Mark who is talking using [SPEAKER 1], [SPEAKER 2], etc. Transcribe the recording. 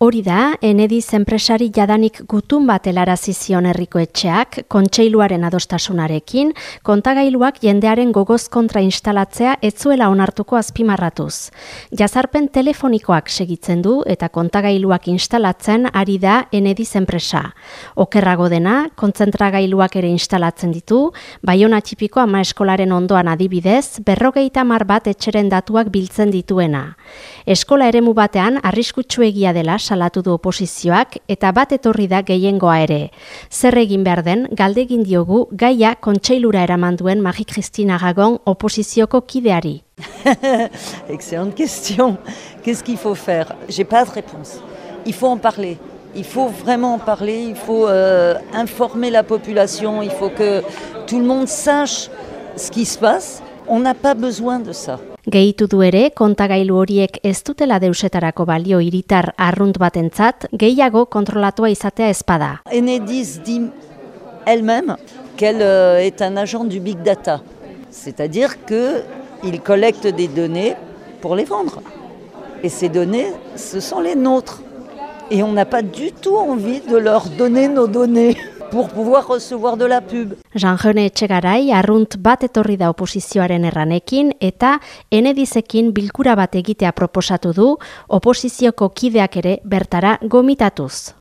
[SPEAKER 1] Hori da, enediz enpresari jadanik gutun bat elarazi zion herriko etxeak, kontseiluaren adostasunarekin, kontagailuak jendearen gogoz kontra instalatzea etzuela onartuko azpimarratuz. Jazarpen telefonikoak segitzen du eta kontagailuak instalatzen ari da enediz enpresa. Okerrago dena, kontzentragailuak ere instalatzen ditu, baiona txipiko ama eskolaren ondoan adibidez, berrogeita mar bat etxeren datuak biltzen dituena. Eskola eremu batean, arriskutsuegia dela
[SPEAKER 2] Excellente question. Qu'est-ce qu'il faut faire? J'ai pas de réponse. Il faut en parler. Il faut vraiment en parler, il faut euh, informer la population, il faut que tout le monde sache ce qui se passe. On n'a pas besoin de ça.
[SPEAKER 1] Gehitu du ere, kontagailu horiek ez dutela deusetarako balio hiritar arrunt batentzat, gehiago kontrolatua izatea espada.
[SPEAKER 2] Enedis dit elle-même qu'elle euh, est un agent du big data, c'est-à-dire qu'il collecte des données pour les vendre. Et ces données, ce sont les nôtres. Et on n'a pas du tout envie de leur donner nos données. pour pouvoir recevoir de la pub.
[SPEAKER 1] Jean Jone Etxegarai arrunt bat etorri da oposizioaren erranekin eta enedizekin bilkura bat egitea proposatu du oposizioko kideak ere bertara gomitatuz.